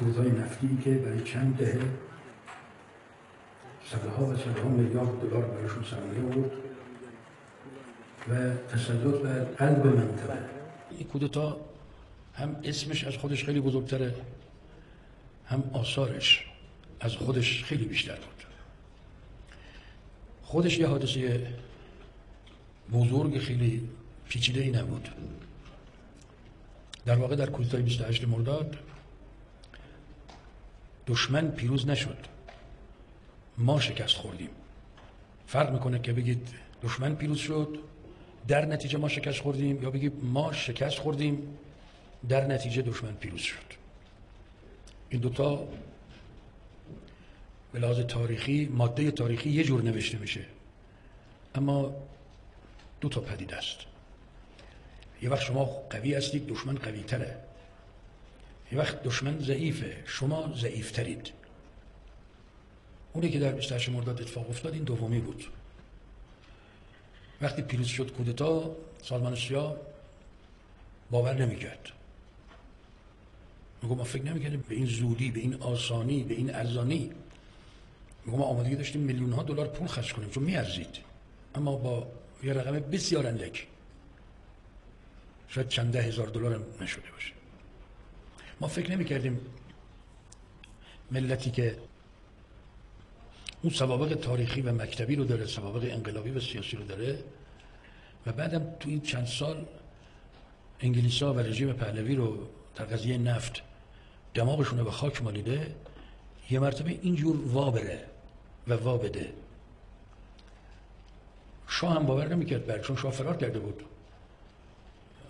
کودتای نفتی که برای چند دهه صدها و صدها میلیارد دلار برایشون سرمایه بود و تسلط بر قلب منطقه. این کودتا هم اسمش از خودش خیلی بزرگتره هم آثارش از خودش خیلی بیشتر بود. خودش یه حادثه بزرگ خیلی پیچیده ای نبود. در واقع در کودتای 28 مرداد دشمن پیروز نشد. ما شکست خوردیم. فرق می‌کنه که بگید دشمن پیروز شد در نتیجه ما شکست خوردیم یا بگید ما شکست خوردیم در نتیجه دشمن پیروز شد. این دوتا به لحاظ تاریخی ماده تاریخی یه جور نوشته میشه. اما دو تا پدید است. یه وقت شما قوی هستید دشمن قوی تره یه وقت دشمن ضعیفه شما ضعیفترید اونی که در 28 مرداد اتفاق افتاد این دومی بود وقتی پیروز شد کودتا سالمان سیاه باور نمی‌کرد میگو ما فکر نمی‌کردیم به این زودی به این آسانی به این ارزانی میگو ما آمادگی داشتیم میلیون ها دلار پول خرج کنیم چون میارزید اما با یه رقم بسیار اندک شاید چند ده هزار دلار نشده باشه ما فکر نمی کردیم ملتی که اون سوابق تاریخی و مکتبی رو داره سوابق انقلابی و سیاسی رو داره و بعدم تو این چند سال انگلیس ها و رژیم پهلوی رو در قضیه نفت دماغشون رو به خاک مالیده یه مرتبه اینجور وا بره و وا بده. شاه هم باور نمی‌کرد برای چون شاه فرار کرده بود.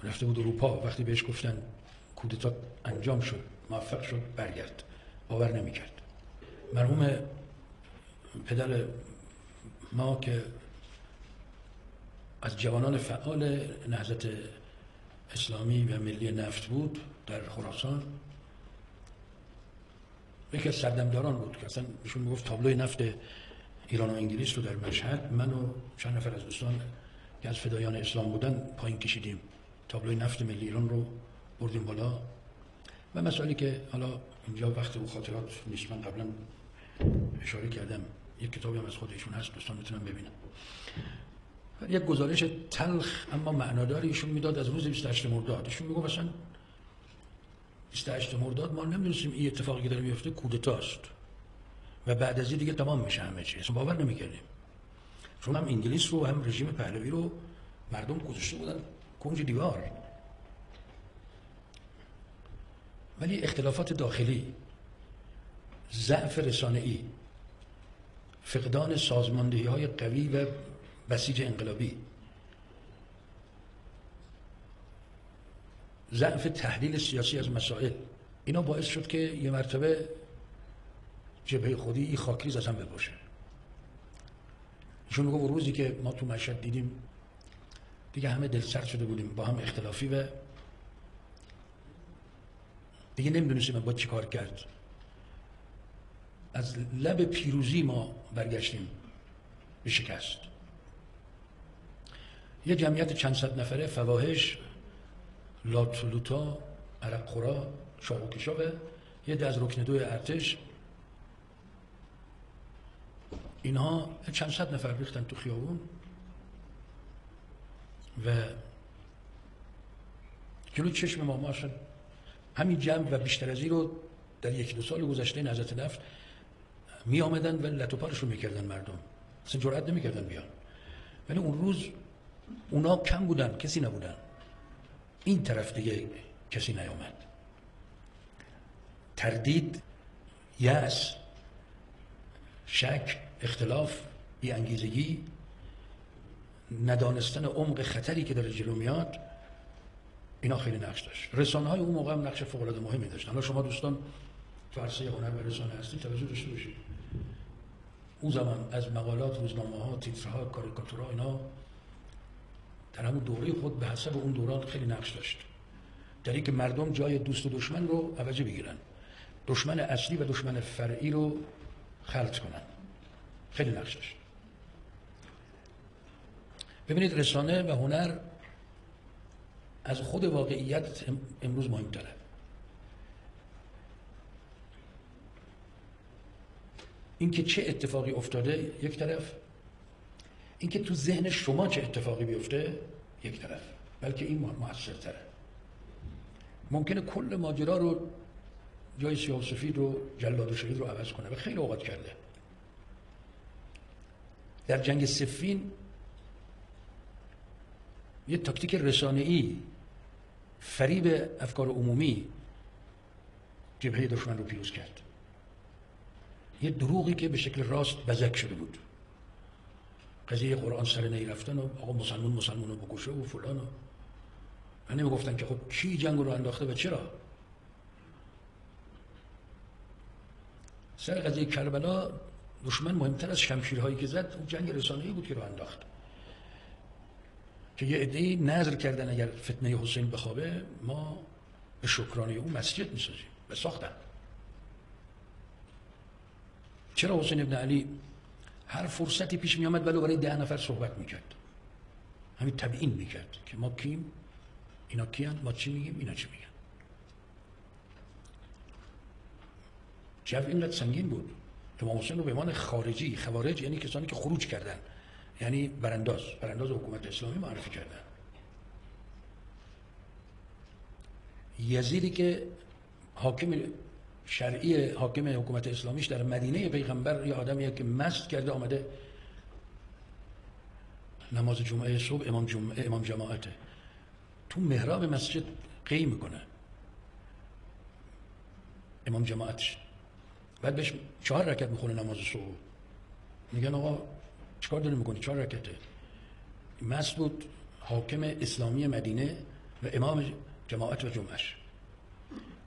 رفته بود اروپا وقتی بهش گفتن کودتا انجام شد موفق شد برگرد باور نمی‌کرد. مرحوم پدر ما که از جوانان فعال نهضت اسلامی و ملی نفت بود در خراسان یکی از سردمداران بود که اصلا ایشون می‌گفت تابلوی نفت ایران و انگلیس رو در مشهد. من و چند نفر از دوستان که از فدایان اسلام بودن پایین کشیدیم. تابلوی نفت ملی ایران رو بردیم بالا. و مسائلی که حالا اینجا وقت و خاطرات نیست. من قبلا اشاره کردم. یک کتابی هم از خودشون هست. دوستان می‌تونن ببینم یک گزارش تلخ اما معناداری ایشون می‌داد از روز 28 مرداد. ایشون میگه مثلا 28 مرداد ما نمی‌دونستیم این اتفاقی که داره میفته کودتاست و بعد از این دیگه تمام میشه همه چیز باور نمی‌کردیم. چون هم انگلیس رو هم رژیم پهلوی رو مردم گذاشته بودن. کنج دیوار. ولی اختلافات داخلی ضعف رسانه‌ای فقدان سازماندهی های قوی و بسیج انقلابی ضعف تحلیل سیاسی از مسائل اینا باعث شد که یه مرتبه جبهه خودی این خاکریز از هم بباشه ایشون میگه روزی که ما تو مشهد دیدیم دیگه همه دل سرد شده بودیم با هم اختلافی و دیگه نمی‌دونستیم با چی کار کرد. از لب پیروزی ما برگشتیم به شکست. یه جمعیت چند صد نفره فواهش لاتولوتا عرق خورا شاق و یه از رکن دو ارتش. اینها چند صد نفر ریختن تو خیابون و جلو چشم ما ما همین جمع و بیشتر از این رو در یک دو سال گذشته نهضت نفت می آمدن و لطوپارش رو می‌کردن مردم. اصلا جرأت نمی‌کردن بیان. ولی اون روز اونا کم بودن کسی نبودن. این طرف دیگه کسی نیامد. تردید یأس شک اختلاف بی انگیزگی ندانستن عمق خطری که داره جلو میاد اینا خیلی نقش داشت. رسانه های اون موقع هم نقش فوق العاده مهمی داشتن. حالا شما دوستان عرصه هنر و رسانه هستید توجه داشته باشید. اون زمان از مقالات روزنامه ها تیترها کاریکاتورها اینا در همون دوره خود به حسب اون دوران خیلی نقش داشت. در اینکه مردم جای دوست و دشمن رو عوضی بگیرن. دشمن اصلی و دشمن فرعی رو خلط کنن. خیلی نقش داشت. ببینید رسانه و هنر از خود واقعیت امروز مهمتره. اینکه چه اتفاقی افتاده یک طرف. اینکه تو ذهن شما چه اتفاقی بیفته یک طرف. بلکه این موثرتره. ممکنه کل ماجرا رو جای سیاه سفید رو جلاد و شهید رو عوض کنه و خیلی اوقات کرده. در جنگ سفین یه تاکتیک رسانه‌ای فریب افکار عمومی جبهه دشمن رو پیروز کرد. یه دروغی که به شکل راست بزک شده بود. قضیه قرآن سر نی رفتن و آقا مسلمون مسلمون رو بکشه و فلان و من نمی‌گفتن که خب کی جنگ رو انداخته و چرا؟ سر قضیه کربلا دشمن مهمتر از شمشیرهایی که زد اون جنگ رسانه‌ای بود که رو انداخت. که یه نظر کردن اگر فتنه حسین بخوابه ما به شکرانه او مسجد می‌سازیم به ساختن. چرا حسین ابن علی هر فرصتی پیش می آمد ولی برای ده نفر صحبت می‌کرد؟ همین تبیین می‌کرد که ما کیم اینا کیان ما چی میگیم اینا چی میگن. جو اینقدر سنگین بود. امام حسین رو به عنوان خارجی خوارج یعنی کسانی که خروج کردن. یعنی برانداز. برانداز حکومت اسلامی معرفی کردن. یزیدی که حاکم شرعی حاکم حکومت اسلامیش در مدینه پیغمبر یه آدمیه که مست کرده آمده نماز جمعه صبح امام جمعه امام جماعته تو محراب مسجد قیم می‌کنه. امام جماعتش. بعد بهش چهار رکت می‌خونه نماز صبح. میگن آقا چیکار داری می‌کنی؟ چهار رکته. مست بود حاکم اسلامی مدینه و امام جماعت و جمعش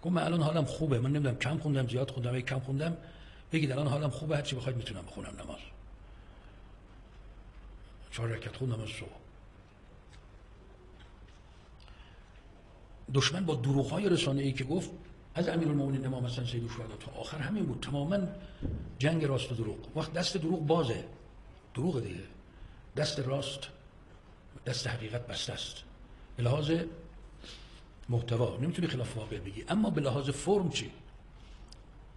گفت من الان حالم خوبه من نمی‌دونم کم خوندم زیاد خوندم کم خوندم بگید الان حالم خوبه هرچی بخواید می‌تونم بخونم نماز. چهار رکت خوندم از صبح. دشمن با دروغ های رسانه ای که گفت از امیرالمومنین امام حسن سید تا آخر همین بود. تماما جنگ راست و دروغ. وقت دست دروغ بازه. دروغ دیگه. دست راست دست حقیقت بسته است. به لحاظ محتوا نمی‌تونی خلاف واقع بگی. اما به لحاظ فرم چی؟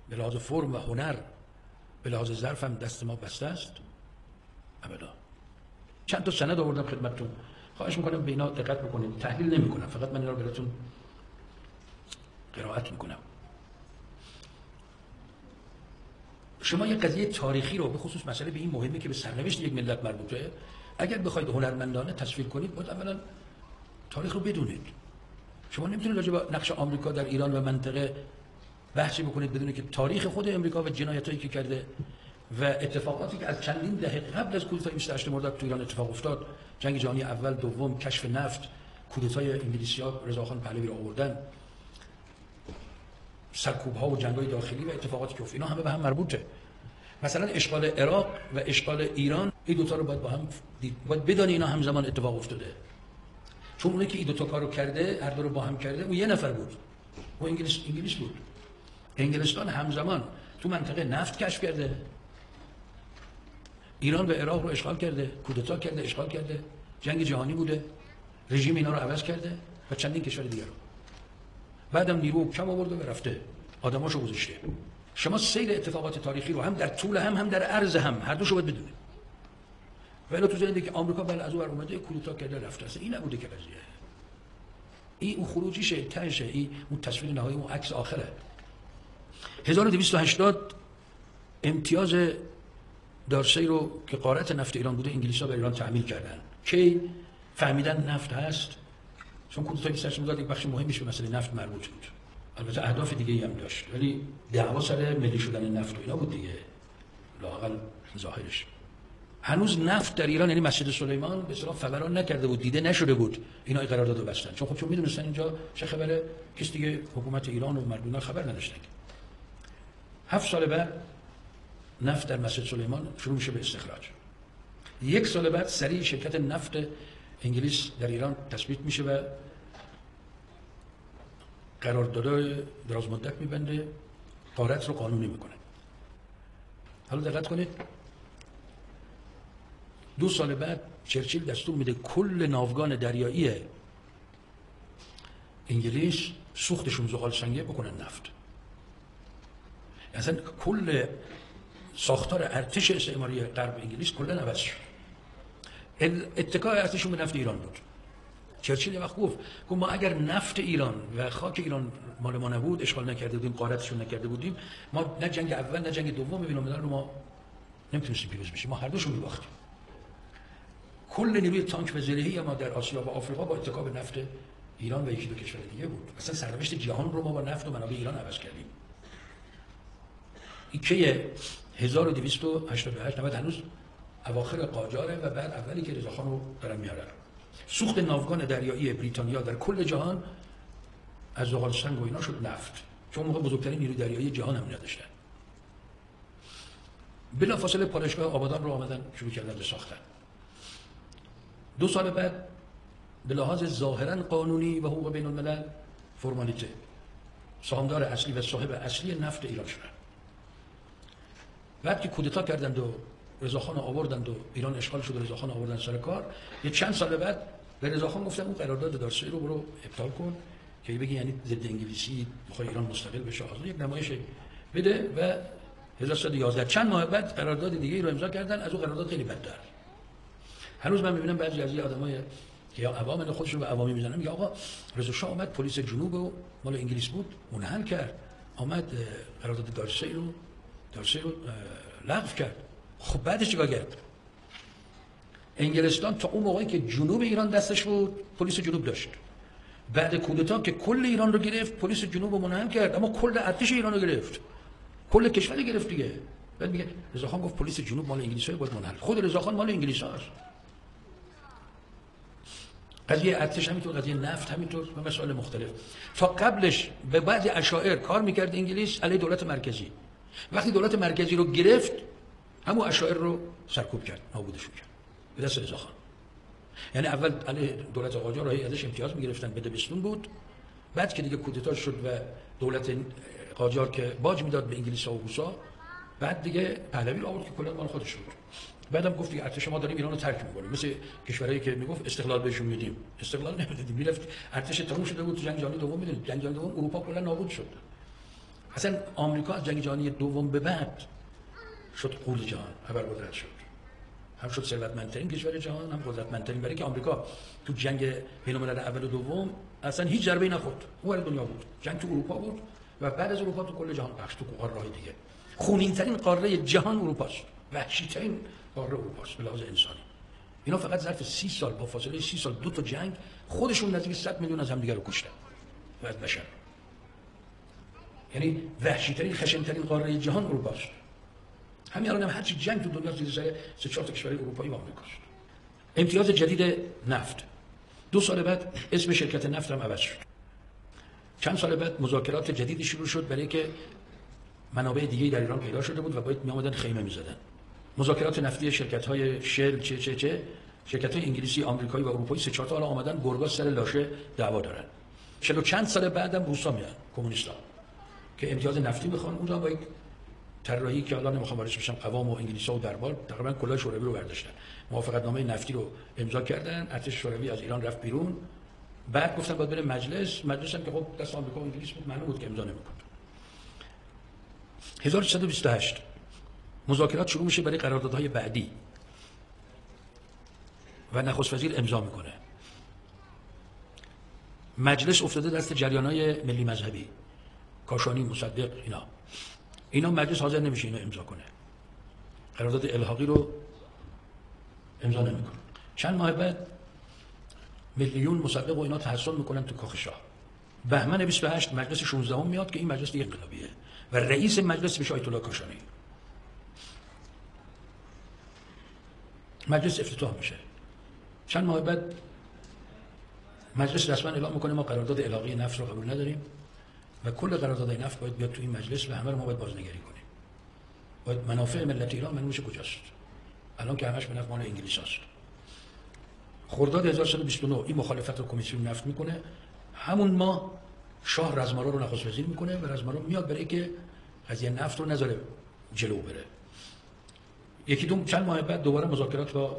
به لحاظ فرم و هنر به لحاظ ظرف هم دست ما بسته است؟ ابدا. چند تا سند آوردم خدمتتون. خواهش می‌کنم به اینا دقت بکنید تحلیل نمی‌کنم. فقط من اینا رو براتون قرائت می‌کنم. شما یه قضیه تاریخی رو به خصوص مسئله به این مهمه که به سرنوشت یک ملت مربوطه اگر بخواید هنرمندانه تصویر کنید باید اولا تاریخ رو بدونید. شما نمی‌تونید راجع به نقش آمریکا در ایران و منطقه بحثی بکنید بدون که تاریخ خود امریکا و جنایتایی که کرده و اتفاقاتی که از چندین دهه قبل از کودتای 28 مرداد تو ایران اتفاق افتاد جنگ جهانی اول دوم کشف نفت کودتای انگلیسی‌ها رضاخان پهلوی رو آوردن. سرکوب ها و جنگ های داخلی و اتفاقاتی که اینا همه به هم مربوطه مثلا اشغال عراق و اشغال ایران این دوتا رو باید با هم دید. باید بدانی اینا همزمان اتفاق افتاده. چون اونی که این دوتا کارو کرده هر دو رو با هم کرده اون یه نفر بود. او انگلیس انگلیس بود. انگلستان همزمان تو منطقه نفت کشف کرده. ایران و عراق رو اشغال کرده کودتا کرده اشغال کرده. جنگ جهانی بوده. رژیم اینا رو عوض کرده و چندین کشور دیگر رو. بعدم نیرو کم آورده و رفته. آدماشو گذاشته. شما سیر اتفاقات تاریخی رو هم در طول هم هم در عرض هم هر دوشو باید بدونید. ولی تو زنده که آمریکا بل از اون اومده کودتا کرده رفته. اصلا این نبوده که قضیه. این اون خروجیشه تنشه. این اون تصویر نهایی اون عکس آخره. 1280 امتیاز دارسی رو که قارت نفت ایران بوده انگلیس ها به ایران تحمیل کردن. کی؟ فهمیدن نفت هست. چون کودتای سرچ مداد یک بخش مهمیش به مسئله نفت مربوط بود. البته اهداف دیگه هم داشت. ولی دعوا سر ملی شدن نفت و اینا بود دیگه. لاقل ظاهرش. هنوز نفت در ایران یعنی مسجد سلیمان به اصطلاح فوران نکرده بود دیده نشده بود. اینا قرارداد بستن. چون خب چون می‌دونستن اینجا چه خبره کس دیگه حکومت ایران و مردم خبر نداشتن. هفت سال بعد نفت در مسجد سلیمان شروع میشه به استخراج. یک سال بعد سریع شرکت نفت انگلیس در ایران تثبیت میشه و قراردادهای دراز مدت میبنده قارت رو قانونی می‌کنه. حالا دقت کنید. دو سال بعد چرچیل دستور میده کل ناوگان دریایی انگلیس سوختشون زغال سنگه بکنن نفت. اصلا کل ساختار ارتش استعماری غرب انگلیس کلا عوض شد. اتکای ارتشون به نفت ایران بود. چرچیل یه وقت گفت گفت ما اگر نفت ایران و خاک ایران مال ما نبود اشغال نکرده بودیم قارتشون نکرده بودیم ما نه جنگ اول نه جنگ دوم ببینم الملل رو ما نمی‌تونستیم پیروز بشیم. ما هر دوشون میباختیم. کل نیروی تانک و زرهی ما در آسیا و آفریقا با اتکا نفت ایران و یکی دو کشور دیگه بود. اصلا سرنوشت جهان رو ما با نفت و منابع ایران عوض کردیم. این که 1288 90 هنوز اواخر قاجاره و بعد اولی که رضاخان رو دارن میارن. سوخت ناوگان دریایی بریتانیا در کل جهان از زغال سنگ و اینا شد نفت. چون موقع بزرگترین نیروی دریایی جهان هم نداشتن. بلا فاصله پالشگاه آبادان رو آمدن شروع کردن به ساختن. دو سال بعد به لحاظ ظاهرا قانونی و حقوق بین الملل فرمالیته سهامدار اصلی و صاحب اصلی نفت ایران شدن. بعد که کودتا کردند و رضاخان آوردند و ایران اشغال شد و رضاخان آوردن سر کار. یه چند سال بعد به رضاخان گفتن اون قرارداد دارسی رو برو ابطال کن که بگی یعنی ضد انگلیسی می‌خوای ایران مستقل بشه. حاضر یک نمایش بده و 1111 چند ماه بعد قرارداد دیگه ای رو امضا کردن. از اون قرارداد خیلی بدتر. هنوز من می‌بینم بعضی از این آدمای که یا عوام خودشون به عوامی می‌زنن میگه آقا رضا شاه اومد پلیس جنوب و مال انگلیس بود منحل کرد. آمد قرارداد دارسی رو دارسی رو لغو کرد. خب بعدش چیکار کرد؟ انگلستان تا اون موقعی که جنوب ایران دستش بود پلیس جنوب داشت. بعد کودتا که کل ایران رو گرفت پلیس جنوب رو منحل کرد اما کل ارتش ایران رو گرفت. کل کشور گرفت دیگه. بعد میگه رضاخان گفت پلیس جنوب مال انگلیس های باید منحل خود رضاخان مال انگلیس هاست قضیه ارتش همینطور قضیه نفت همینطور و مسائل مختلف. تا قبلش به بعضی اشاعر کار می‌کرد انگلیس علیه دولت مرکزی. وقتی دولت مرکزی رو گرفت همون اشاعر رو سرکوب کرد نابودشون کرد به دست رضاخان یعنی اول علیه دولت قاجار راهی ازش امتیاز می‌گرفتن به دبستون بود. بعد که دیگه کودتا شد و دولت قاجار که باج می‌داد به انگلیس و روسا بعد دیگه پهلوی رو آورد که کلا مال خودش بود. بعدم گفت که ارتش ما داریم ایران رو ترک می‌کنیم. مثل کشورهایی که می‌گفت استقلال بهشون میدیم. استقلال نمی‌دادیم می‌رفت ارتش تموم شده بود تو جنگ جهانی دوم می‌دونید جنگ جهانی دوم اروپا کلا نابود شد. اصلا آمریکا از جنگ جهانی دوم به بعد شد قول جهان قدرت شد. هم شد ثروتمندترین کشور جهان هم قدرتمندترین. برای که آمریکا تو جنگ بین اول و دوم اصلا هیچ ضربه‌ای نخورد. اول دنیا بود. جنگ تو اروپا بود و بعد از اروپا تو کل جهان پخش تو قاره دیگه. خونینترین قاره جهان اروپاست. وحشیترین قاره اروپاست به لحاظ انسانی. اینا فقط ظرف سی سال با فاصله سی سال دو تا جنگ خودشون نزدیک 100 میلیون از همدیگه رو کشتن. از بشر. یعنی وحشیترین خشنترین قاره جهان اروپاست. همین الان هم هرچی جنگ تو دنیا زیر سر سه چهار کشور اروپایی و آمریکاست امتیاز جدید نفت. دو سال بعد اسم شرکت نفت هم عوض شد. چند سال بعد مذاکرات جدیدی شروع شد برای که منابع دیگه در ایران پیدا شده بود و باید می آمدن خیمه می زدن. مذاکرات نفتی شرکت های شل چه چه چه شرکت های انگلیسی آمریکایی و اروپایی سه چهار تا حالا آمدن گرگا سر لاشه دعوا دارن. چلو چند سال بعدم روسا میان کمونیستا که امتیاز نفتی می‌خوان اونجا باید طراحی که الان نمی‌خوام واردش بشم قوام و انگلیسا و دربار تقریبا کلاه شوروی رو برداشتن. موافقت نامه نفتی رو امضا کردن ارتش شوروی از ایران رفت بیرون. بعد گفتن باید بره مجلس. مجلس هم که خب دست آمریکا و انگلیس بود معلوم بود که امضا نمی‌کنه. 1628 مذاکرات شروع میشه برای قراردادهای بعدی. و نخست وزیر امضا می‌کنه. مجلس افتاده دست جریانای ملی مذهبی. کاشانی مصدق اینا. اینا مجلس حاضر نمیشه اینو امضا کنه. قرارداد الحاقی رو امضا نمی‌کنه. چند ماه بعد میلیون مصدق و اینا تحصل می‌کنن تو کاخ شاه. بهمن 28 مجلس 16 هم میاد که این مجلس دیگه انقلابیه. و رئیس مجلس میشه آیت الله کاشانی. مجلس افتتاح میشه. چند ماه بعد مجلس رسما اعلام می‌کنه ما قرارداد الهاقی نفت رو قبول نداریم. و کل قراردادهای نفت باید بیاد تو این مجلس و همه رو ما باید بازنگری کنیم. باید منافع ملت ایران معلوم کجاست؟ الان که همش به نفع مال انگلیس هست. خرداد 1129 این مخالفت رو کمیسیون نفت می‌کنه. همون ما شاه رزمارا رو نخست وزیر می‌کنه و رزمارا میاد برای که قضیه نفت رو نذاره جلو بره. یکی دو چند ماه بعد دوباره مذاکرات با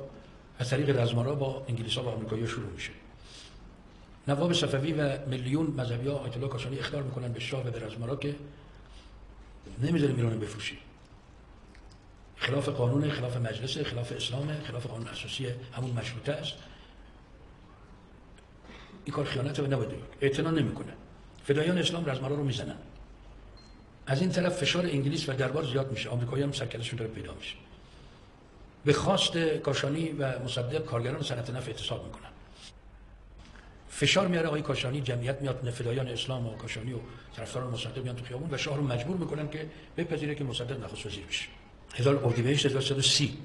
از طریق رزمارا با انگلیسا و آمریکایی‌ها شروع میشه. نواب صفوی و میلیون مذهبی ها آیت الله کاشانی اختار می‌کنن به شاه و به رزمارا که نمی‌ذاریم ایران بفروشی خلاف قانون خلاف مجلس خلاف اسلام خلاف قانون اساسی همون مشروطه است این کار خیانت رو نباید اعتنا نمی‌کنه فدایان اسلام رزمارا رو می‌زنن از این طرف فشار انگلیس و دربار زیاد میشه آمریکایی هم سرکلشون داره پیدا میشه به خواست کاشانی و مصدق کارگران صنعت نفت اعتصاب می‌کنن فشار میاره آقای کاشانی جمعیت میاد فدایان اسلام و کاشانی و طرفداران مصدق میان تو خیابون و شاه رو مجبور می‌کنن که بپذیره که مصدق نخست وزیر بشه. هزار اردیبهشت 1330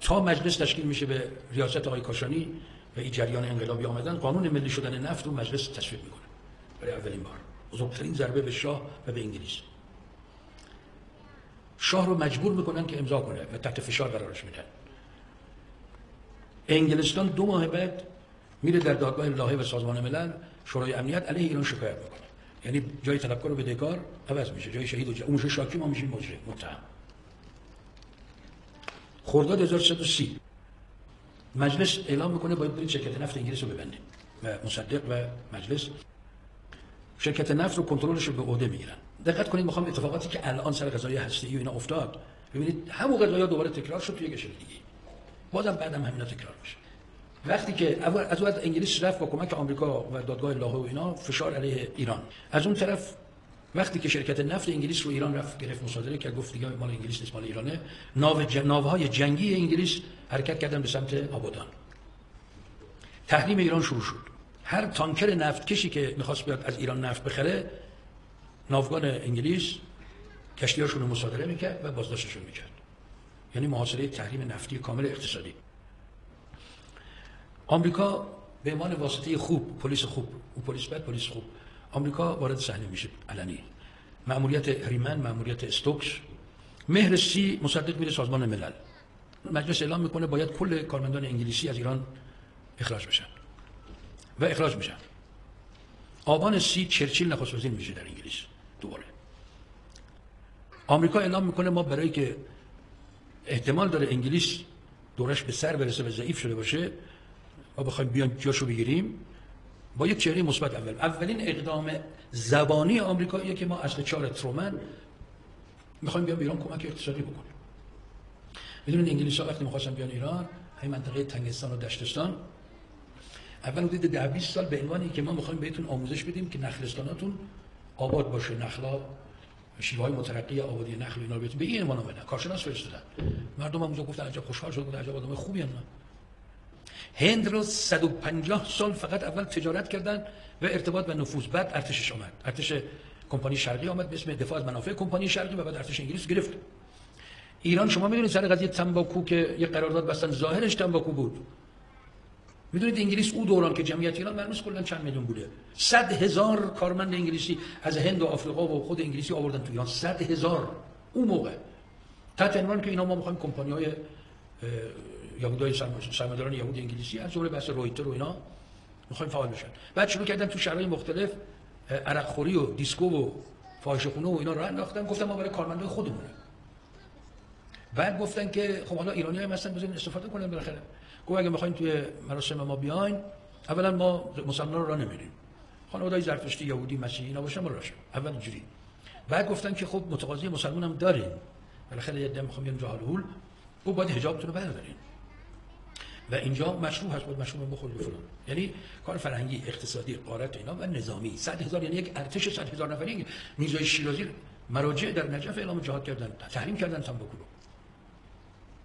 تا مجلس تشکیل میشه به ریاست آقای کاشانی و این جریان انقلابی آمدن قانون ملی شدن نفت رو مجلس تصویب می‌کنه. برای اولین بار. بزرگترین ضربه به شاه و به انگلیس. شاه رو مجبور می‌کنن که امضا کنه و تحت فشار قرارش میدن. انگلستان دو ماه بعد میره در دادگاه لاهه و سازمان ملل شورای امنیت علیه ایران شکایت می‌کنه. یعنی جای طلبکار و بدهکار عوض میشه جای شهید و جا... اون شاکی ما میشیم مجرم متهم. خرداد 1330 مجلس اعلام می‌کنه باید برید شرکت نفت انگلیس رو ببندیم و مصدق و مجلس شرکت نفت رو کنترلش رو به عهده می‌گیرن. دقت کنید می‌خوام اتفاقاتی که الان سر قضایی هسته ای و اینا افتاد ببینید همون قضایا دوباره تکرار شد توی یک دیگه بازم بعدم همینا تکرار میشه. وقتی که از وقت انگلیس رفت با کمک آمریکا و دادگاه لاهه و اینا فشار علیه ایران. از اون طرف وقتی که شرکت نفت انگلیس رو ایران رفت گرفت مصادره که گفت دیگه مال انگلیس نیست مال ایرانه ناو ناوهای جنگی انگلیس حرکت کردن به سمت آبادان. تحریم ایران شروع شد. هر تانکر نفت کشی که می‌خواست بیاد از ایران نفت بخره ناوگان انگلیس کشتیاشون رو مصادره می‌کرد و بازداشتشون می‌کرد. یعنی محاصره تحریم نفتی کامل اقتصادی. آمریکا به عنوان واسطه خوب پلیس خوب او پلیس بد پلیس خوب. آمریکا وارد صحنه میشه علنی. مأموریت ریمن مأموریت استوکس. مهر سی مصدق میره سازمان ملل. مجلس اعلام می‌کنه باید کل کارمندان انگلیسی از ایران اخراج بشن. و اخراج میشن. آبان سی چرچیل نخست وزیر میشه در انگلیس. دوباره. آمریکا اعلام می‌کنه ما برای که احتمال داره انگلیس دورش به سر برسه و ضعیف شده باشه ما بخوایم بیان جاشو بگیریم با یک چهره مثبت اول. اولین اقدام زبانی آمریکاییه که ما اصل چهار ترومن می‌خوایم بیان ایران کمک اقتصادی بکنیم. می‌دونید انگلیس ها وقتی می‌خواستن بیان ایران همین منطقه تنگستان و دشتستان. اول حدود ده 20 سال به عنوانی که ما می‌خوایم بهتون آموزش بدیم که نخلستاناتون آباد باشه نخلا شیوه های مترقی آبادی نخل اینا رو به این عنوان اومدن. کارشناس فرستادن. مردم هم اونجا گفتن عجب خوشحال شدن عجب آدم خوبی هستن. هند رو 150 سال فقط اول تجارت کردن و ارتباط و نفوذ. بعد ارتشش آمد. ارتش کمپانی شرقی آمد به اسم دفاع از منافع کمپانی شرقی و بعد ارتش انگلیس گرفت. ایران شما می‌دونید سر قضیه تنباکو که یه قرارداد بستن ظاهرش تنباکو بود. می‌دونید انگلیس او دوران که جمعیت ایران مرموز کلا چند میلیون بوده. صد هزار کارمند انگلیسی از هند و آفریقا و خود انگلیسی آوردن تو ایران. صد هزار. اون موقع. تحت عنوان که اینا ما می‌خوایم کمپانی های یهودای سرمایه‌داران یهودی انگلیسی از جمله بحث رویتر و اینا می‌خوایم فعال بشن. بعد شروع کردن تو شهرهای مختلف عرق خوری و دیسکو و فاحشه‌خونه و اینا راه انداختن گفتن ما برای کارمندای خودمونه. بعد گفتن که خب حالا ایرانی هم هستن بزنین استفاده کنن بالاخره. گفت اگه می‌خواین توی مراسم ما بیاین اولا ما مسلمان رو راه نمیریم خانواده‌های زرتشتی یهودی مسیحی اینا باشن راش اول اینجوری. بعد گفتن که خب متقاضی مسلمان هم داریم. بالاخره یه دم می‌خوام بیان جهال هول گفت باید حجابتون رو بردارین. و اینجا مشروع هست باید مشروع بخورید فلان یعنی کار فرهنگی اقتصادی قارت اینا و نظامی. 100 هزار یعنی یک ارتش 100 هزار نفری میرزای شیرازی مراجع در نجف اعلام جهاد کردن تحریم کردن تنباکو رو.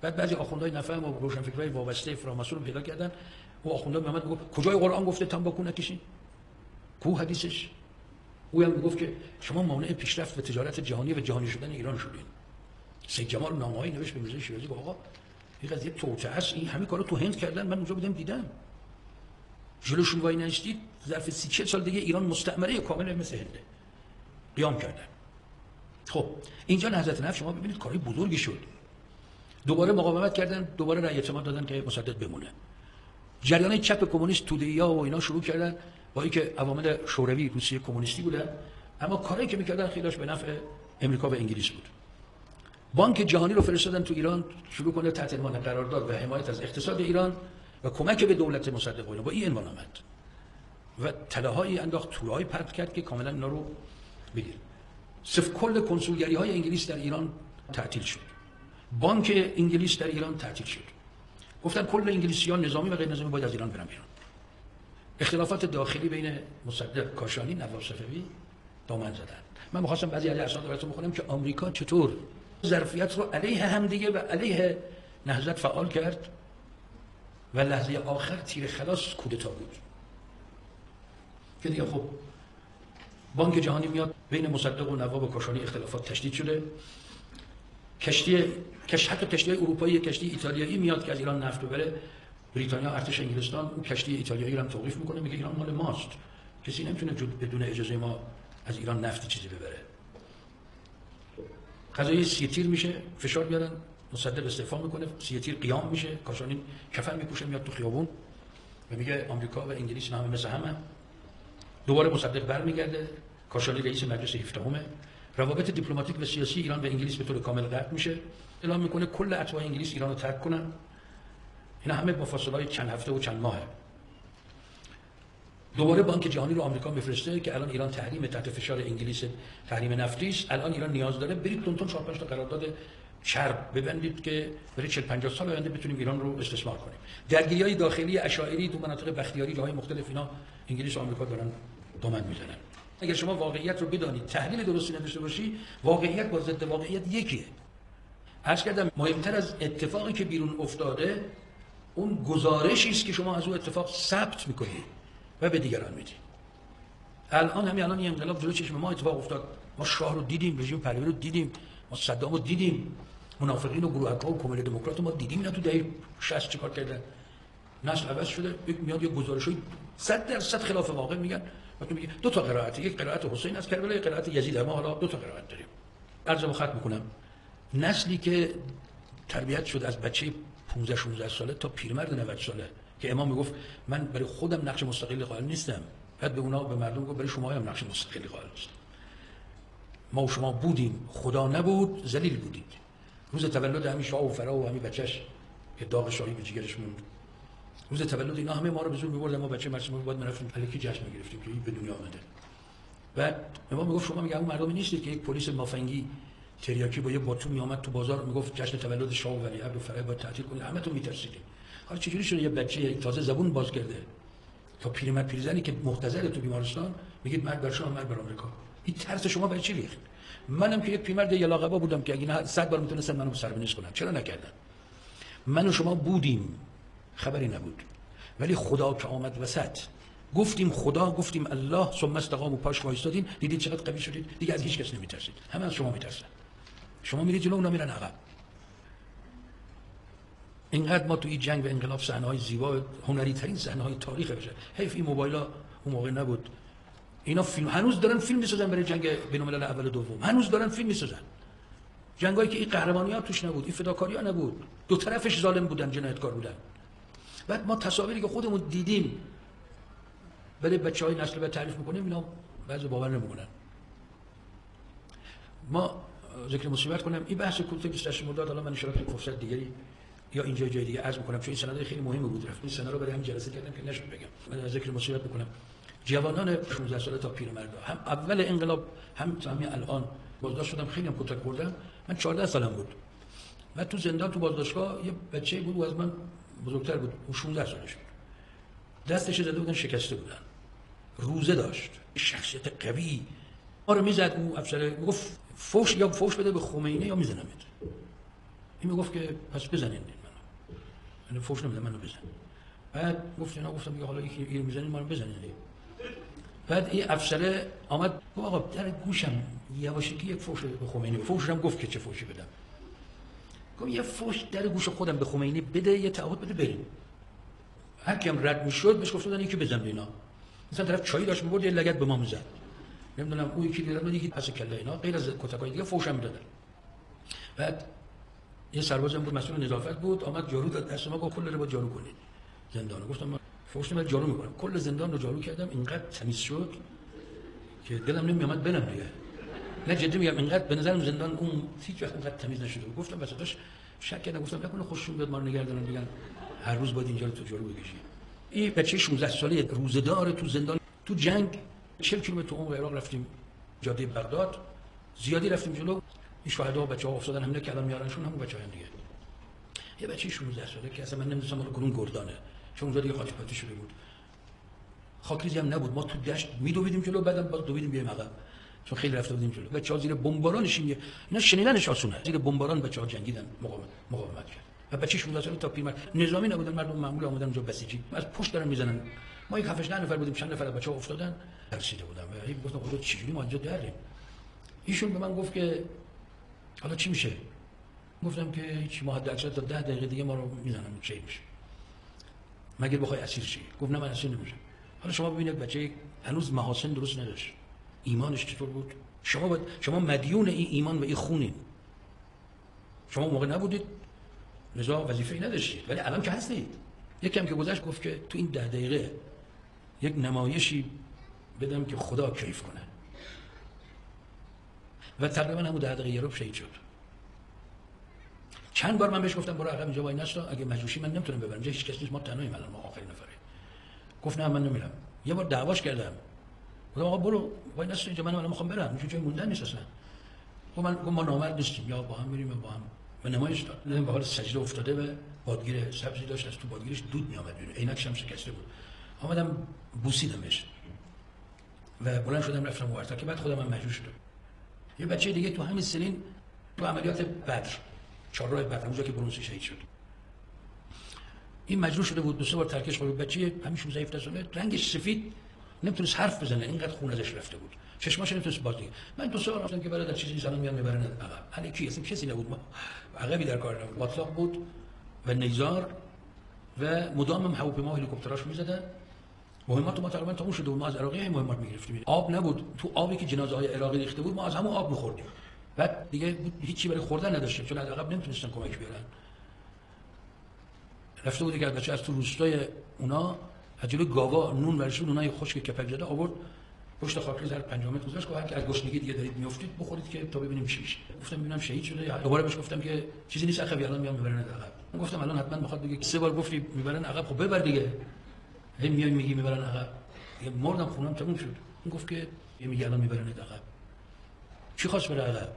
بعد بعضی آخوندهای نفهم و روشنفکرای وابسته فراماسون رو پیدا کردن. او آخونده محمد گفت کجای قرآن؟ گفته تنباکو نکشین. کو حدیثش؟ او هم گفت که شما مانع پیشرفت و تجارت جهانی و جهانی شدن ایران شدین. سید جمال نامه‌ای نوشت به میرزا شیرازی گفت آقا این قضیه توته است. این همه کارو تو هند کردن. من اونجا بودم دیدم. جلوشون وای نشدید ظرف سی چه سال دیگه ایران مستعمره کامل مثل هنده. قیام کردن. خب اینجا نهضت نفت شما ببینید کاری بزرگی شد. دوباره مقاومت کردن دوباره رأی اعتماد دادن که مصدق بمونه. جریان چپ کمونیست توده و اینا شروع کردن با اینکه عوامل شوروی روسیه کمونیستی بودن. اما کاری که می‌کردن خیلیش به نفع امریکا و انگلیس بود. بانک جهانی رو فرستادن تو ایران شروع کنه تحت عنوان قرارداد و حمایت از اقتصاد ایران و کمک به دولت مصدق با این عنوان آمد. و تلاهایی انداخت تورهای پرت کرد که کاملا اینا رو بگیر. صف کل کنسولگری های انگلیس در ایران تعطیل شد. بانک انگلیس در ایران تعطیل شد. گفتن کل انگلیسیان نظامی و غیر نظامی باید از ایران برن بیرون. اختلافات داخلی بین مصدق کاشانی نواب صفوی دامن زدن. من می‌خواستم بعضی از اسناد براتون بخونم که آمریکا چطور ظرفیت رو علیه همدیگه و علیه نهضت فعال کرد و لحظه آخر تیر خلاص کودتا بود. که دیگه خب بانک جهانی میاد بین مصدق و نواب و کاشانی اختلافات تشدید شده. کشتی کش حتی کشتی اروپایی کشتی ایتالیایی میاد که از ایران نفت ببره. بریتانیا ارتش انگلستان اون کشتی ایتالیایی رو هم توقیف می‌کنه میگه ایران مال ماست. کسی نمی‌تونه بدون اجازه ما از ایران نفت چیزی ببره. قضایای سی تیر میشه فشار بیارن مصدق استعفا می‌کنه سی تیر قیام میشه کاشانی کفن میپوشه میاد تو خیابون و میگه آمریکا و انگلیس همه مثل همه. دوباره مصدق برمیگرده کاشانی رئیس مجلس هفدهمه. روابط دیپلماتیک و سیاسی ایران و انگلیس به طور کامل قطع میشه. اعلام می‌کنه کل اتباع انگلیس ایران رو ترک کنن. اینا همه با فاصله های چند هفته و چند ماهه. دوباره بانک جهانی رو آمریکا میفرسته که الان ایران تحریم تحت فشار انگلیس تحریم نفتی است. الان ایران نیاز داره برید تونتون 4 5 تا قرارداد چرب ببندید که برای 40 50 سال آینده بتونیم ایران رو استثمار کنیم. درگیری های داخلی اشاعری تو مناطق بختیاری جاهای مختلف اینا انگلیس و آمریکا دارن دامن می‌زنن. اگر شما واقعیت رو بدانید تحلیل درستی نداشته باشی واقعیت با ضد واقعیت یکیه. عرض کردم مهمتر از اتفاقی که بیرون افتاده اون گزارشی است که شما از اون اتفاق ثبت می‌کنید. و به دیگران می‌دید الان همین الان این انقلاب جلو چشم ما اتفاق افتاد. ما شاه رو دیدیم رژیم پهلوی رو دیدیم ما صدام رو دیدیم منافقین و گروه ها و کمل دموکرات ما دیدیم. اینا تو دهه 60 چیکار کردن؟ نسل عوض شده میاد یه گزارشی 100 درصد خلاف واقع میگن. وقتی میگه دو تا قرائت یک قرائت حسین از کربلا یک قرائت یزید. ما حالا دو تا قرائت داریم. عرض ختم می‌کنم. نسلی که تربیت شد از بچه 15 16 ساله تا پیرمرد 90 ساله که امام می‌گفت من برای خودم نقش مستقلی قائل نیستم. بعد به اونا به مردم گفت برای شما هم نقش مستقلی قائل نیستم. ما و شما بودیم. خدا نبود ذلیل بودید. روز تولد همین شاه و فرا و همین بچهش که داغ شاهی به جیگرش موند روز تولد اینا همه ما رو به زور می‌بردن. ما بچه مرسوم بود رفتیم الکی جشن می‌گرفتیم که این به دنیا آمده. بعد امام می‌گفت شما میگه اون مردمی نیستی که یک پلیس مافنگی تریاکی با یه باتون میامد تو بازار می‌گفت جشن تولد شاه و ولی عبد و فرای باید تعطیل کنید همه تو میترسیدید حالا چجوری شده یه بچه تازه زبون باز کرده؟ تا پیرمرد پیرزنی که محتضر تو بیمارستان میگید مرگ بر شما مرگ بر آمریکا. این ترس شما برای چی ریخت؟ منم که یک پیرمرد یلاقبا بودم که اگه صد بار می‌تونستم منو سربنیز کنم چرا نکردم من و شما بودیم. خبری نبود. ولی خدا که آمد وسط. گفتیم خدا گفتیم الله ثم استقام و پاش وایستادین. دیدید چقدر قوی شدید. دیگه از هیچ کس نمیترسید. همه از شما میترسن. شما میرید جلو اونا میرن عقب. اینقدر ما تو این جنگ و انقلاب صحنه های زیبا هنری ترین صحنه های تاریخ بشه حیف این موبایل ها اون موقع نبود. اینا فیلم هنوز دارن فیلم می‌سازن برای جنگ بین الملل اول و دوم. هنوز دارن فیلم می‌سازن. جنگایی که این قهرمانی ها توش نبود این فداکاری ها نبود. دو طرفش ظالم بودن جنایتکار بودن. بعد ما تصاویری که خودمون دیدیم برای بچه های نسل به تعریف می‌کنیم اینا بعضی باور نمی‌کنن. ما ذکر مصیبت کنم این بحث کلتور 28 مرداد حالا من ان فرصت دیگری. یا اینجا جای دیگه عرض می‌کنم چون این سند خیلی مهمی بود. رفت این سند رو برای همین جلسه کردم که نشون بگم. من ذکر مصیبت می‌کنم. جوانان 16 ساله تا پیرمردا هم اول انقلاب هم تا همین الان بازداشت شدم. خیلی هم کتک خوردم. من 14 سالم بود. و تو زندان تو بازداشتگاه یه بچه بود و از من بزرگتر بود. اون 16 سالش بود. دستش زده بودن شکسته بودن. روزه داشت. شخصیت قوی. ما رو می‌زد اون افسر گفت فوش یا فوش بده به خمینی یا میزنمت. این می‌گفت که پس بزنین منو. یعنی فوش نمیده منو بزن بعد گفت اینا گفتم حالا یکی اینو می‌زنین منو بزنین بعد این افسره آمد گفت آقا در گوشم یواشکی یک فوش به خمینی فوش هم گفت که چه فوشی بدم. گفت یه فوش در گوش خودم به خمینی بده یه تعهد بده بریم. هر کیم رد می‌شد بهش گفتن یکی بزن اینا. مثلا طرف چای داشت می‌برد یه لگد به ما می‌زد. نمی‌دونم اون یکی دیدم یکی پس کله اینا. غیر از کتکای دیگه فوش هم می‌دادن. بعد یه سربازم بود مسئول نظافت بود آمد جارو داد دست ما گفت کل رو با جارو کنید. زندان گفتم من فوش نمیاد جارو می‌کنم. کل زندان رو جارو کردم اینقدر تمیز شد که دلم نمیامد برم دیگه. نه جدی میگم اینقدر به نظرم زندان اون هیچ وقت اینقدر تمیز نشده گفتم بس داشت شک کردم گفتم نکنه خوششون بیاد ما رو نگردن میگن هر روز باید اینجا رو تو جارو بکشی. این بچه 16 ساله روزدار تو زندان تو جنگ 40 کیلومتر عمق عراق رفتیم جاده بغداد. زیادی رفتیم جلو. این شهدا و بچه‌ها افتادن همین که الان میارنشون همون بچه‌ها هم دیگه. یه بچه 16 ساله که اصلا من نمی‌دونم مال کدوم گردانه. چون اونجا دیگه پاتی شده بود. خاکریزی هم نبود. ما تو دشت میدویدیم جلو بعدم باز دویدیم بیایم عقب. چون خیلی رفته بودیم جلو. بچه‌ها زیر بمباران نشین اینا شنیدنش آسونه زیر بمباران بچه‌ها جنگیدن مقاومت مقاومت کرد. و بچه 16 ساله تا پیرمرد نظامی نبودن مردم معمول آمدن اونجا بسیجی. از پشت دارن می‌زنن. ما یک هفتش نفر بودیم چند نفر بچه‌ها افتادن. ترسیده بودم. و گفتم خدا چجوری ما اینجا داریم؟ ایشون به من گفت که حالا چی میشه؟ گفتم که هیچ ما حد تا ده دقیقه دیگه ما رو می‌زنن چی میشه. مگر بخوای اسیر شی؟ گفت نه من اسیر نمیشم. حالا شما ببینید بچه هنوز محاسن درست نداشت. ایمانش چطور بود؟ شما باید شما مدیون این ایمان و این خونین. شما موقع نبودید. لذا وظیفه ای نداشتید. ولی الان که هستید. یکم که گذشت گفت که تو این ده دقیقه یک نمایشی بدم که خدا کیف کنه. و تقریبا همون ده دقیقه رو شهید شد. چند بار من بهش گفتم برو عقب اینجا وای نستا اگه مجوشی من نمی‌تونم ببرم اینجا هیچ کس نیست ما تنهاییم الان ما آخرین نفره گفت نه من نمیرم. یه بار دعواش کردم. گفتم آقا برو وای نستا اینجا من الان می‌خوام برم. اینجا جای موندن نیست اصلا. گفت من گفت ما نامرد نیستیم یا با هم میریم با هم و نمایش داد. دیدم به حال سجده افتاده به بادگیر سبزی داشت از تو بادگیرش دود می آمد بیرون. عینکش هم شکسته بود. آمدم بوسیدمش. و بلند شدم رفتم ورتا که بعد خودم هم مجبور شدم. یه بچه دیگه تو همین سنین تو عملیات بدر چهارراه بدر اونجا که برونسی شهید شد. این مجبور شده بود دو سه بار ترکش خورد. بچه همین 16 ساله رنگش سفید نمی‌تونست حرف بزنه اینقدر خون ازش رفته بود. چشماش نمی‌تونست باز من دو سه بار رفتم که برادر چیزی سلام میان می‌برن. عقب علی کی؟ اصلا کسی نبود. ما عقبی در کار نبود. باطلاق بود و نیزار و مدام هم هواپیما هلیکوپتراش می‌زدن. مهمات ما تقریبا تموم شده ما از عراقی مهمات می‌گرفتیم. آب نبود. تو آبی که جنازه های عراقی ریخته بود ما از همون آب میخوردیم. بعد دیگه هیچی برای خوردن نداشتیم. چون از عقب نمی‌تونستن کمک بیارن. رفته بود که بچه از تو روستای اونا از گاوا نون ورشون اونای خشک کپک زده آورد. پشت خاکریز در 5 متر گذاشت. گفت از گشنگی دیگه دارید میافتید بخورید که تا ببینیم چی میشه. گفتم ببینم شهید شده یا دوباره بهش گفتم که چیزی نیست اخوی الان میام می‌برن عقب. گفتم الان حتما می‌خواد بگه سه بار گفتی می‌برن عقب خب ببر دیگه. هی میای میگی می‌برن عقب. یه مردم خونم تموم شد. اون گفت که یه میگه الان می‌برن عقب. چی خواست بره عقب؟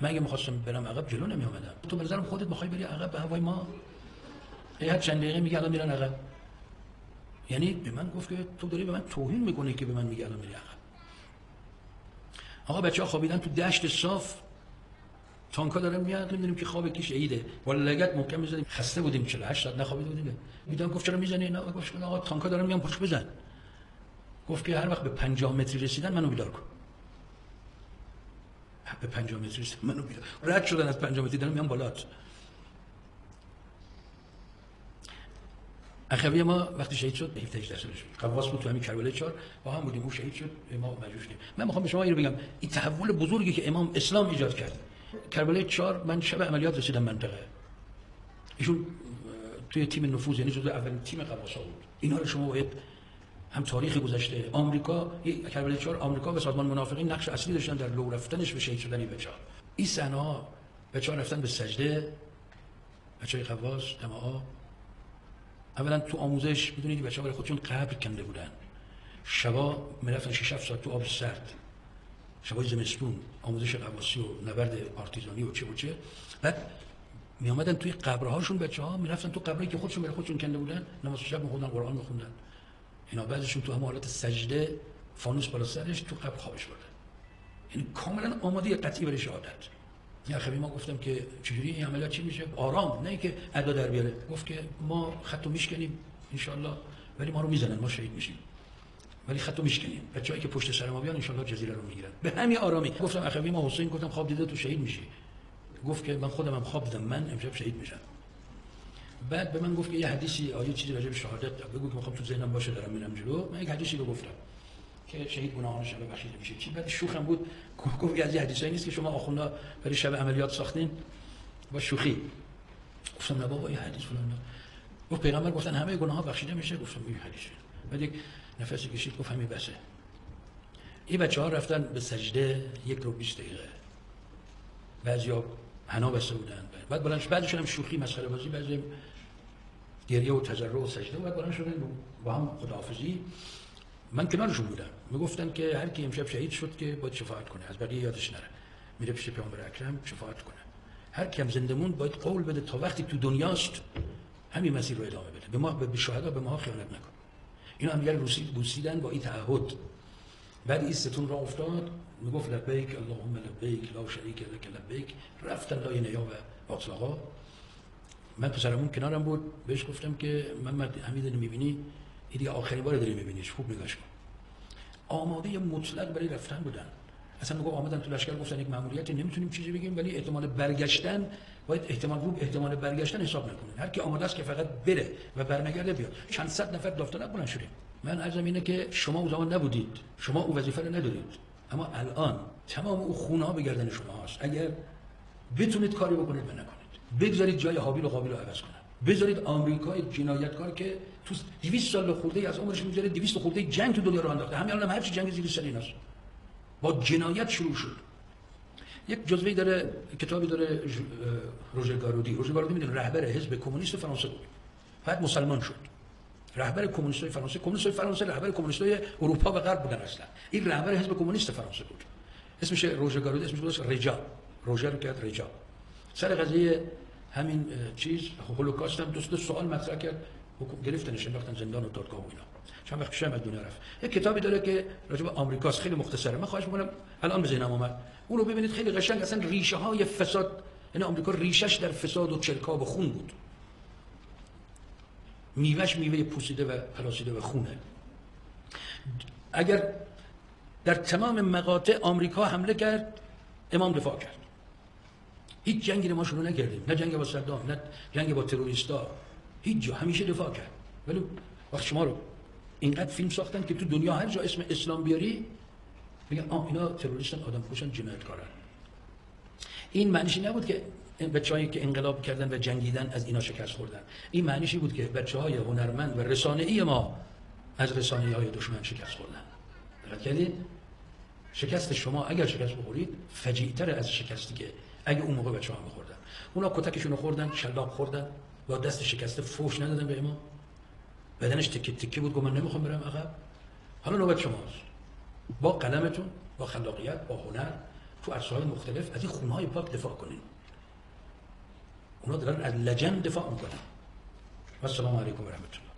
من اگه می‌خواستم برم عقب جلو نمی اومدم تو به خودت بخوای بری عقب به هوای ما؟ هر چند دقیقه میگه الان میرن عقب. یعنی به من گفت که تو داری به من توهین می‌کنی که به من میگه الان میری عقب. آقا بچه ها خوابیدن تو دشت صاف. تانکا داره میاد نمی‌دونیم که خواب کیش عیده با لگت محکم می‌زدیم خسته بودیم 48 ساعت نخوابیده بودیم. می‌دونم گفت چرا می‌زنی؟ اینا گفت آقا تانکا دارن میان پشت بزن. گفت که هر وقت به 50 متری رسیدن منو بیدار کن. به 50 متری رسیدن منو بیدار. رد شدن از 50 متری دارن میان بالات اخوی ما وقتی شهید شد 17 18 سالش بود. قواس بود تو همین کربلای 4 با هم بودیم او شهید شد ما مجبور شدیم من می‌خوام به شما اینو بگم. این تحول بزرگی که امام اسلام ایجاد کرد. کربلای 4 من شب عملیات رسیدم منطقه. ایشون توی تیم نفوذ یعنی جزو اولین تیم قواسا بود. اینا رو شما باید هم تاریخ گذشته. آمریکا کربلای 4 آمریکا و سازمان منافقین نقش اصلی داشتن در لو رفتنش به شهید شدن بچا این ها بچا رفتن به سجده بچای قواس دماها اولا تو آموزش می‌دونید بچه‌ها برای خودشون قبر کنده بودن. شبا می‌رفتن 6 7 ساعت تو آب سرد. شبای زمستون آموزش قواسی و نبرد پارتیزانی و چه و چه. بعد می آمدن توی قبرهاشون بچه ها می‌رفتن تو قبری که خودشون برای خودشون کنده بودن نماز شب میخوندن قرآن میخوندن. اینا بعضیشون تو هم حالت سجده فانوس بالا سرش تو قبر خوابش بردن. یعنی کاملا آماده قطعی برای شهادت. یا خبی ما گفتم که چجوری این عملیات چی میشه؟ آرام نه که ادا در بیاره. گفت که ما خطو میشکنیم ان ولی ما رو می‌زنن ما شهید میشیم. ولی خطو میشکنیم. بچه‌ای که پشت سر ما بیان ان جزیره رو می‌گیرن. به همین آرامی. گفتم اخوی ما حسین گفتم خواب دیده تو شهید میشی. گفت که من خودم هم خواب دیدم. من امشب شهید میشم. بعد به من گفت که یه حدیثی آیه چیزی راجع به شهادت؟ بگو که می‌خوام تو ذهنم باشه دارم میرم جلو. من یک حدیثی رو گفتم که شهید گناهانش رو بخشیده میشه. چی؟ بعد شوخم بود. گفت از حدیثایی نیست که شما آخوندا برای شب عملیات ساختین با شوخی. گفتم نه بابا این حدیث فلان گفت پیغمبر گفتن همه گناه ها بخشیده میشه. گفتم این حدیث بعد یک نفسی کشید گفت همین بسه. این بچه ها رفتن به سجده یک رو 20 دقیقه. بعضیا حنا بسته بودن. بعد بلند بعدش هم شوخی مسخره بازی بعضی گریه و تضرع و سجده بعد بلند شدن با هم خداحافظی. من کنارشون بودم. می‌گفتن که هر کی امشب شهید شد که باید شفاعت کنه. از بقیه یادش نره. میره پیش پیامبر اکرم شفاعت کنه. هر کیم زنده موند باید قول بده تا وقتی تو دنیاست همین مسیر رو ادامه بده. به ما به شهدا به ما خیانت نکن. اینا هم دیگر بوسیدن با این تعهد. بعد این ستون را افتاد می‌گفت لبیک اللهم لبیک لا شریک لک لبیک. رفتن لای نیا و اطلاقا من پسرمون کنارم بود بهش گفتم که محمد حمید می‌بینی؟ این دیگه آخرین بار داری میبینیش خوب نگاش کن. آماده مطلق برای رفتن بودن. اصلا میگم آمدن تو لشکر گفتن یک ماموریتی نمی‌تونیم چیزی بگیم ولی احتمال برگشتن باید احتمال رو احتمال برگشتن حساب نکنه هر کی آماده است که فقط بره و برنگرده بیاد. چند صد نفر داوطلب بلند شدیم. من عرضم اینه که شما اون زمان نبودید. شما او وظیفه رو ندارید. اما الان تمام او خونه ها به گردن شما هست. اگر بتونید کاری بکنید و نکنید. بگذارید جای حابیل و قابیل رو عوض کنن. بذارید آمریکای جنایتکار که تو 200 سال خورده از عمرش می‌ذاره 200 خورده جنگ تو دنیا رو انداخته. همین الان هم هر چی جنگ زیر سر ایناست. با جنایت شروع شد. یک جزوه داره کتابی داره روژر گارودی. روژر گارودی می‌دونه رهبر حزب کمونیست فرانسه بود. بعد مسلمان شد. رهبر کمونیستای فرانسه کمونیستای فرانسه رهبر کمونیستای اروپا و غرب بودن اصلا. این رهبر حزب کمونیست فرانسه بود. اسمش روژر گارودی اسمش بود رجا. روژر کرد رجا. سر قضیه همین چیز هولوکاست هم دوست سوال مطرح کرد. گرفتنش انداختن زندان و دادگاه و اینا. چند وقت پیشم دنیا رفت. یک کتابی داره که راجع به آمریکاست خیلی مختصره. من خواهش می‌کنم الان به ذهنم اومد. اون رو ببینید خیلی قشنگ اصلا ریشه های فساد یعنی آمریکا ریشش در فساد و چرکاب و خون بود. میوهش میوه پوسیده و پلاسیده و خونه. اگر در تمام مقاطع آمریکا حمله کرد امام دفاع کرد. هیچ جنگی ما شروع نکردیم. نه جنگ با صدام نه جنگ با تروریستا. هیچ جا. همیشه دفاع کرد. ولی وقت شما رو اینقدر فیلم ساختن که تو دنیا هر جا اسم اسلام بیاری میگن آه اینا تروریستن آدم کشن جنایتکارن این معنیش نبود که بچه‌هایی که انقلاب کردن و جنگیدن از اینا شکست خوردن. این معنیش بود که بچه‌های هنرمند و رسانه‌ای ما از رسانه‌های دشمن شکست خوردن. دقت کردید؟ شکست شما اگر شکست بخورید فجیعتر از شکستی که اگه اون موقع بچه‌ها می‌خوردن. اونا کتکشون خوردن شلاق خوردن با دست شکسته فوش ندادن به امام. بدنش تکه تکه بود گفت من نمی‌خوام برم عقب. حالا نوبت شماست. با قلمتون با خلاقیت با هنر تو عرصه‌های مختلف از این خونهای پاک دفاع کنین. اونا دارن از لجن دفاع می‌کنن. و السلام علیکم و رحمت الله.